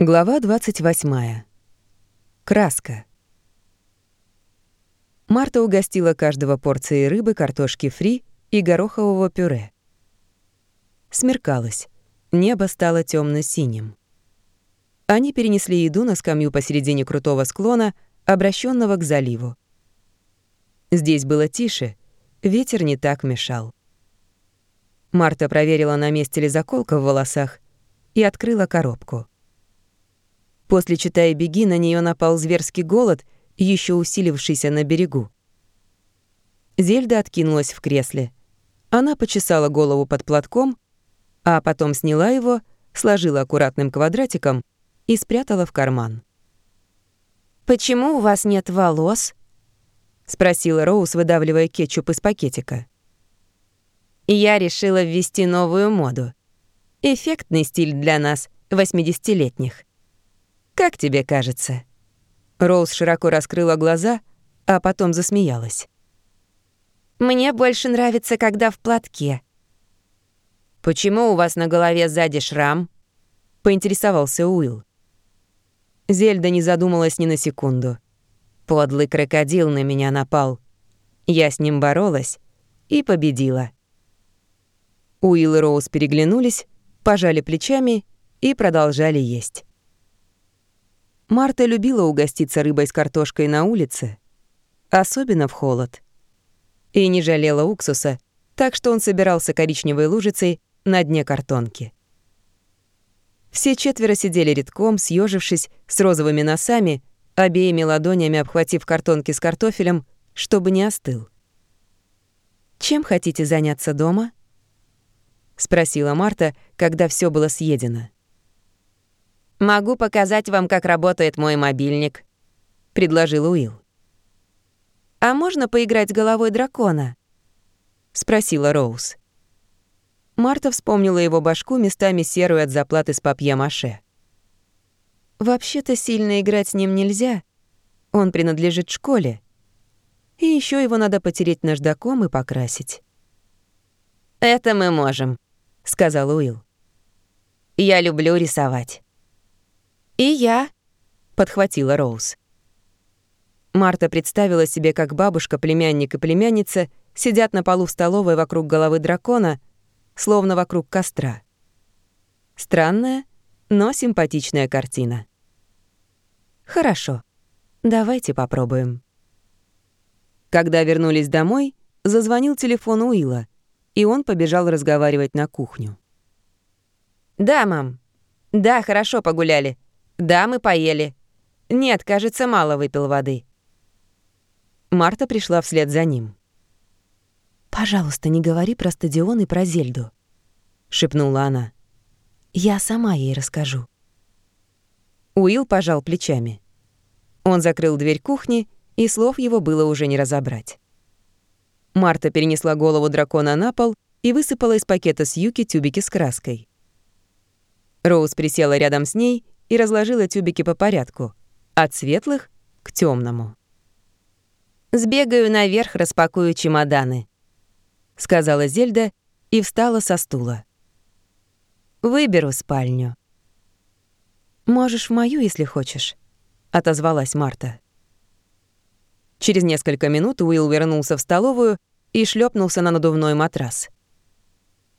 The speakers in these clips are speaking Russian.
Глава 28. Краска. Марта угостила каждого порцией рыбы, картошки фри и горохового пюре. Смеркалось. Небо стало темно синим Они перенесли еду на скамью посередине крутого склона, обращенного к заливу. Здесь было тише, ветер не так мешал. Марта проверила, на месте ли заколка в волосах, и открыла коробку. После «Читай беги» на нее напал зверский голод, еще усилившийся на берегу. Зельда откинулась в кресле. Она почесала голову под платком, а потом сняла его, сложила аккуратным квадратиком и спрятала в карман. «Почему у вас нет волос?» — спросила Роуз, выдавливая кетчуп из пакетика. «Я решила ввести новую моду. Эффектный стиль для нас, 80-летних. Как тебе кажется?» Роуз широко раскрыла глаза, а потом засмеялась. «Мне больше нравится, когда в платке». «Почему у вас на голове сзади шрам?» — поинтересовался Уилл. Зельда не задумалась ни на секунду. Подлый крокодил на меня напал. Я с ним боролась и победила. Уилл и Роуз переглянулись, пожали плечами и продолжали есть. Марта любила угоститься рыбой с картошкой на улице, особенно в холод. И не жалела уксуса, так что он собирался коричневой лужицей на дне картонки. Все четверо сидели редком, съежившись, с розовыми носами, обеими ладонями обхватив картонки с картофелем, чтобы не остыл. «Чем хотите заняться дома?» — спросила Марта, когда все было съедено. «Могу показать вам, как работает мой мобильник», — предложил Уилл. «А можно поиграть головой дракона?» — спросила Роуз. Марта вспомнила его башку местами серую от заплаты с папье-маше. «Вообще-то сильно играть с ним нельзя. Он принадлежит школе. И еще его надо потереть наждаком и покрасить». «Это мы можем», — сказал Уилл. «Я люблю рисовать». «И я», — подхватила Роуз. Марта представила себе, как бабушка, племянник и племянница сидят на полу в столовой вокруг головы дракона, словно вокруг костра. Странная, но симпатичная картина. «Хорошо, давайте попробуем». Когда вернулись домой, зазвонил телефон Уилла, и он побежал разговаривать на кухню. «Да, мам. Да, хорошо погуляли. «Да, мы поели. Нет, кажется, мало выпил воды». Марта пришла вслед за ним. «Пожалуйста, не говори про стадион и про Зельду», — шепнула она. «Я сама ей расскажу». Уилл пожал плечами. Он закрыл дверь кухни, и слов его было уже не разобрать. Марта перенесла голову дракона на пол и высыпала из пакета с юки тюбики с краской. Роуз присела рядом с ней и разложила тюбики по порядку, от светлых к темному. «Сбегаю наверх, распакую чемоданы», — сказала Зельда и встала со стула. «Выберу спальню». «Можешь в мою, если хочешь», — отозвалась Марта. Через несколько минут Уилл вернулся в столовую и шлепнулся на надувной матрас.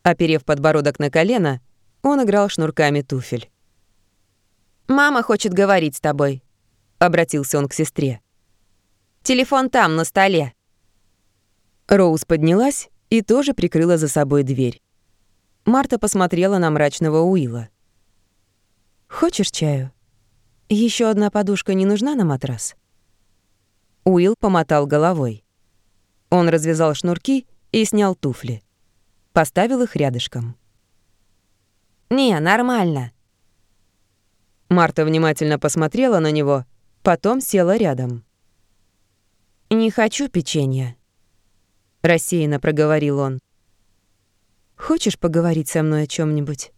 Оперев подбородок на колено, он играл шнурками туфель. «Мама хочет говорить с тобой», — обратился он к сестре. «Телефон там, на столе». Роуз поднялась и тоже прикрыла за собой дверь. Марта посмотрела на мрачного Уилла. «Хочешь чаю? Еще одна подушка не нужна на матрас?» Уилл помотал головой. Он развязал шнурки и снял туфли. Поставил их рядышком. «Не, нормально», Марта внимательно посмотрела на него, потом села рядом. «Не хочу печенья», — рассеянно проговорил он. «Хочешь поговорить со мной о чем нибудь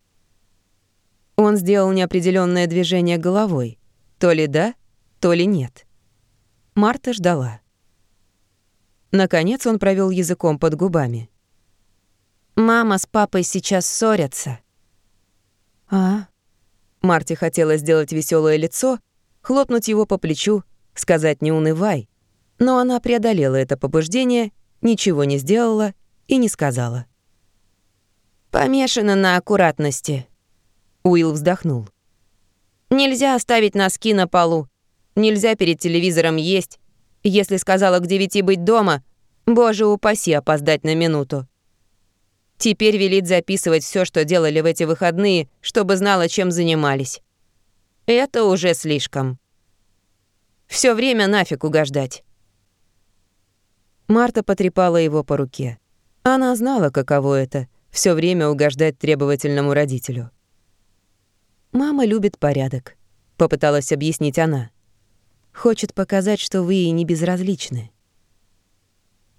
Он сделал неопределенное движение головой. То ли да, то ли нет. Марта ждала. Наконец он провел языком под губами. «Мама с папой сейчас ссорятся». «А, Марте хотелось сделать веселое лицо, хлопнуть его по плечу, сказать «не унывай», но она преодолела это побуждение, ничего не сделала и не сказала. «Помешана на аккуратности», — Уилл вздохнул. «Нельзя оставить носки на полу, нельзя перед телевизором есть. Если сказала к девяти быть дома, боже упаси опоздать на минуту. Теперь велит записывать все, что делали в эти выходные, чтобы знала, чем занимались. Это уже слишком. Все время нафиг угождать. Марта потрепала его по руке. Она знала, каково это — все время угождать требовательному родителю. «Мама любит порядок», — попыталась объяснить она. «Хочет показать, что вы ей не безразличны».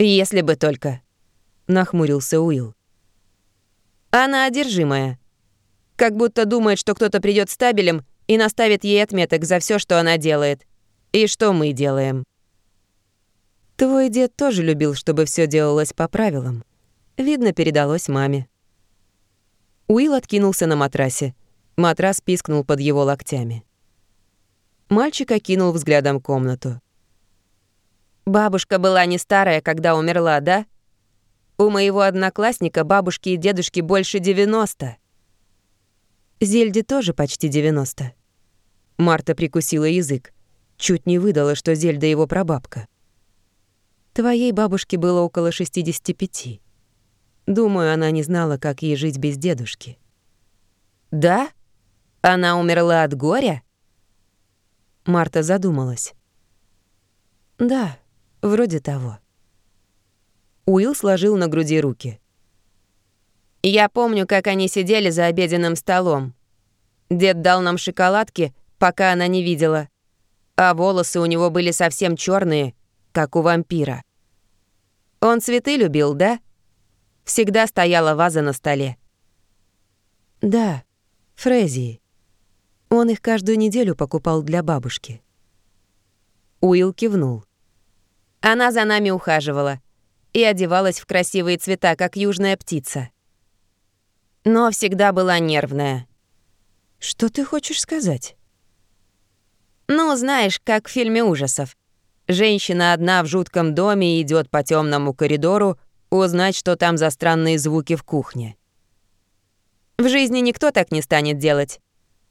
«Если бы только», — нахмурился Уилл. «Она одержимая. Как будто думает, что кто-то придет с табелем и наставит ей отметок за все, что она делает. И что мы делаем». Твой дед тоже любил, чтобы все делалось по правилам. Видно, передалось маме. Уилл откинулся на матрасе. Матрас пискнул под его локтями. Мальчик окинул взглядом комнату. «Бабушка была не старая, когда умерла, да? У моего одноклассника бабушки и дедушки больше 90. Зельде тоже почти 90. Марта прикусила язык. Чуть не выдала, что Зельда его прабабка. Твоей бабушке было около 65. Думаю, она не знала, как ей жить без дедушки. Да? Она умерла от горя? Марта задумалась. Да, вроде того. Уилл сложил на груди руки. Я помню, как они сидели за обеденным столом. Дед дал нам шоколадки, пока она не видела. А волосы у него были совсем черные, как у вампира. Он цветы любил, да? Всегда стояла ваза на столе. Да, фрезии. Он их каждую неделю покупал для бабушки. Уилл кивнул. Она за нами ухаживала и одевалась в красивые цвета, как южная птица. Но всегда была нервная. Что ты хочешь сказать? Ну, знаешь, как в фильме ужасов. Женщина одна в жутком доме идет по темному коридору узнать, что там за странные звуки в кухне. В жизни никто так не станет делать.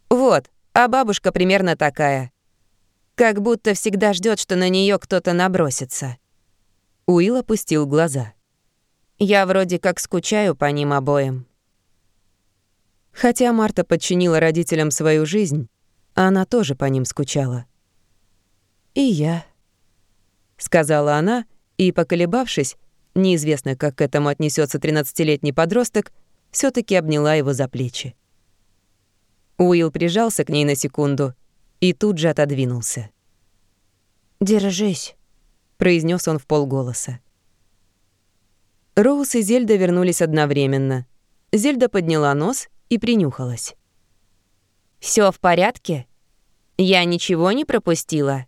Вот, а бабушка примерно такая. Как будто всегда ждет, что на нее кто-то набросится. Уилл опустил глаза. Я вроде как скучаю по ним обоим. Хотя Марта подчинила родителям свою жизнь, она тоже по ним скучала. «И я», сказала она, и, поколебавшись, неизвестно, как к этому отнесется тринадцатилетний подросток, все таки обняла его за плечи. Уилл прижался к ней на секунду и тут же отодвинулся. «Держись», — произнес он в полголоса. Роуз и Зельда вернулись одновременно. Зельда подняла нос и принюхалась. Все в порядке? Я ничего не пропустила?»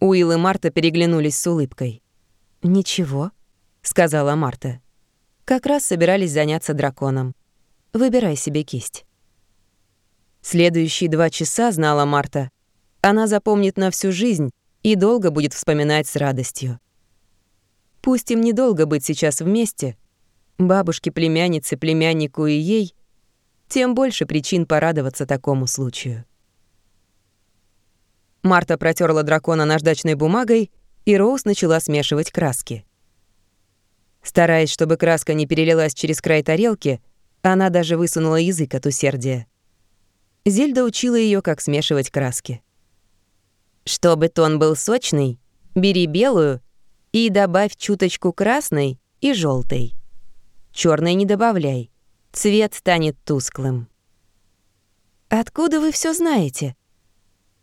Уилл и Марта переглянулись с улыбкой. «Ничего», — сказала Марта. «Как раз собирались заняться драконом. Выбирай себе кисть». Следующие два часа, знала Марта, она запомнит на всю жизнь и долго будет вспоминать с радостью. Пусть им недолго быть сейчас вместе, бабушке, племяннице, племяннику и ей, тем больше причин порадоваться такому случаю. Марта протерла дракона наждачной бумагой, и Роуз начала смешивать краски. Стараясь, чтобы краска не перелилась через край тарелки, она даже высунула язык от усердия. Зельда учила ее, как смешивать краски. «Чтобы тон был сочный, бери белую и добавь чуточку красной и желтой. Черной не добавляй, цвет станет тусклым». «Откуда вы все знаете?»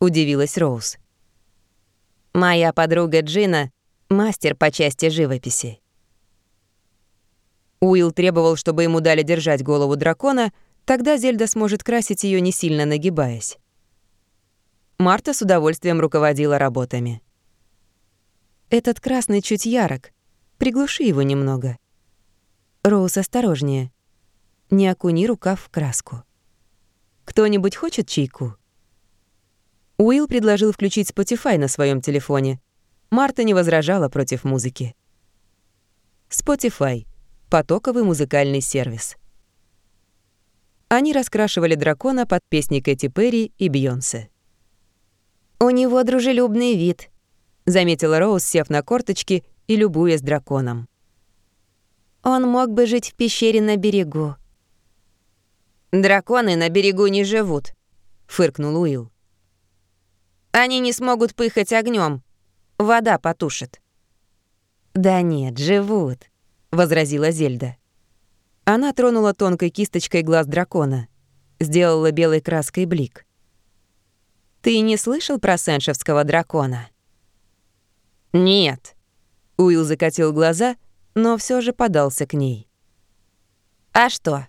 удивилась Роуз. Моя подруга Джина — мастер по части живописи. Уилл требовал, чтобы ему дали держать голову дракона, тогда Зельда сможет красить ее не сильно нагибаясь. Марта с удовольствием руководила работами. «Этот красный чуть ярок. Приглуши его немного. Роуз, осторожнее. Не окуни рукав в краску». Кто-нибудь хочет чайку?» Уилл предложил включить Spotify на своем телефоне. Марта не возражала против музыки. Spotify — потоковый музыкальный сервис. Они раскрашивали дракона под песни Кэти Перри и Бейонсе. «У него дружелюбный вид», — заметила Роуз, сев на корточки и любуясь драконом. «Он мог бы жить в пещере на берегу». «Драконы на берегу не живут», — фыркнул Уилл. «Они не смогут пыхать огнем. Вода потушит». «Да нет, живут», — возразила Зельда. Она тронула тонкой кисточкой глаз дракона, сделала белой краской блик. «Ты не слышал про сеншевского дракона?» «Нет». Уилл закатил глаза, но все же подался к ней. «А что?»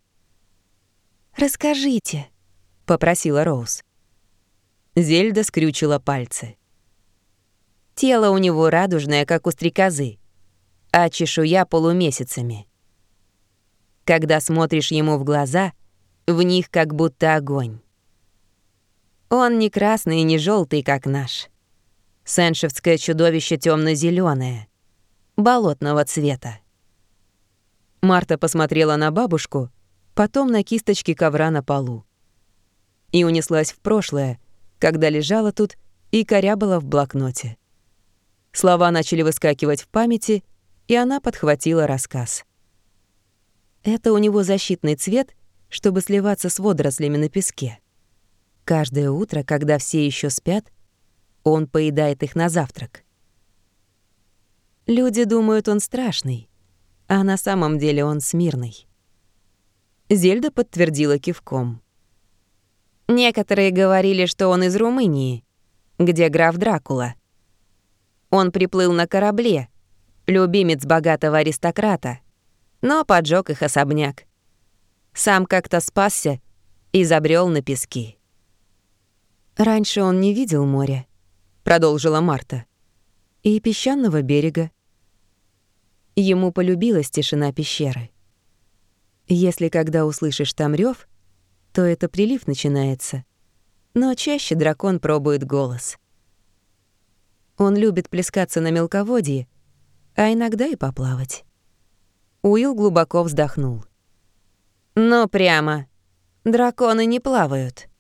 «Расскажите», — попросила Роуз. Зельда скрючила пальцы. Тело у него радужное, как у стрекозы, а чешуя полумесяцами. Когда смотришь ему в глаза, в них как будто огонь. Он не красный и не желтый, как наш. Сеншевское чудовище темно зеленое болотного цвета. Марта посмотрела на бабушку, потом на кисточки ковра на полу. И унеслась в прошлое, когда лежала тут и корябала в блокноте. Слова начали выскакивать в памяти, и она подхватила рассказ. Это у него защитный цвет, чтобы сливаться с водорослями на песке. Каждое утро, когда все еще спят, он поедает их на завтрак. Люди думают, он страшный, а на самом деле он смирный. Зельда подтвердила кивком. Некоторые говорили, что он из Румынии, где граф Дракула. Он приплыл на корабле, любимец богатого аристократа, но поджег их особняк. Сам как-то спасся и забрел на пески. «Раньше он не видел моря», — продолжила Марта и песчаного берега. Ему полюбилась тишина пещеры. Если когда услышишь там рёв, то это прилив начинается. Но чаще дракон пробует голос. Он любит плескаться на мелководье, а иногда и поплавать. Уилл глубоко вздохнул. «Ну прямо. Драконы не плавают».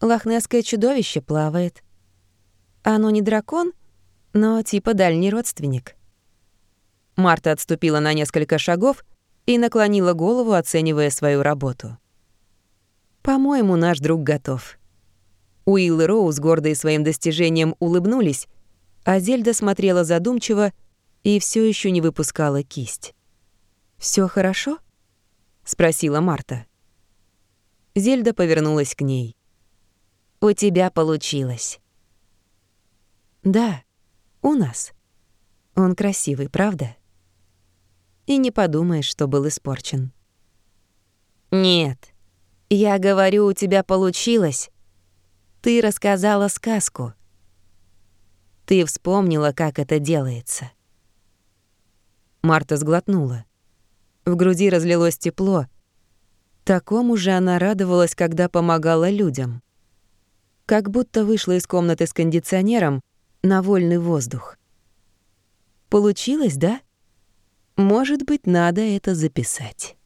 Лохнесское чудовище плавает. Оно не дракон, но типа дальний родственник. Марта отступила на несколько шагов и наклонила голову, оценивая свою работу. «По-моему, наш друг готов». Уилл и Роуз, гордые своим достижением, улыбнулись, а Зельда смотрела задумчиво и все еще не выпускала кисть. Все хорошо?» — спросила Марта. Зельда повернулась к ней. «У тебя получилось». «Да», у нас. Он красивый, правда? И не подумаешь, что был испорчен. Нет. Я говорю, у тебя получилось. Ты рассказала сказку. Ты вспомнила, как это делается. Марта сглотнула. В груди разлилось тепло. Такому же она радовалась, когда помогала людям. Как будто вышла из комнаты с кондиционером на вольный воздух. Получилось, да? Может быть, надо это записать.